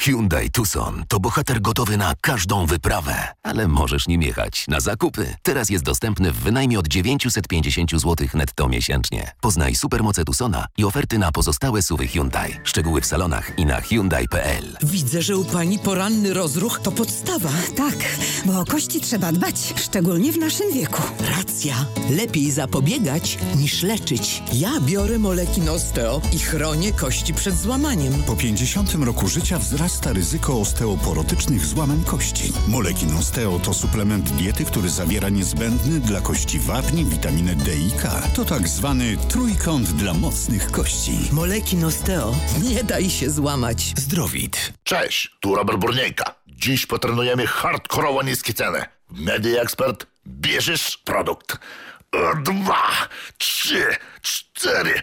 Hyundai Tucson to bohater gotowy na każdą wyprawę, ale możesz nim jechać na zakupy. Teraz jest dostępny w wynajmie od 950 zł netto miesięcznie. Poznaj supermoce Tucsona i oferty na pozostałe suwy Hyundai. Szczegóły w salonach i na Hyundai.pl. Widzę, że u pani poranny rozruch to podstawa. Tak, bo o kości trzeba dbać, szczególnie w naszym wieku. Racja. Lepiej zapobiegać niż leczyć. Ja biorę moleki Nosteo i chronię kości przed złamaniem. Po 50 roku życia wzrasta ryzyko osteoporotycznych złamań kości. Molekin Osteo to suplement diety, który zawiera niezbędny dla kości wapni, witaminę D i K. To tak zwany trójkąt dla mocnych kości. Moleki Nosteo. Nie daj się złamać. Zdrowit. Cześć, tu Robert Burniejka. Dziś potrenujemy hardkorowo niskie ceny. Media Expert, bierzesz produkt. Dwa, trzy, cztery,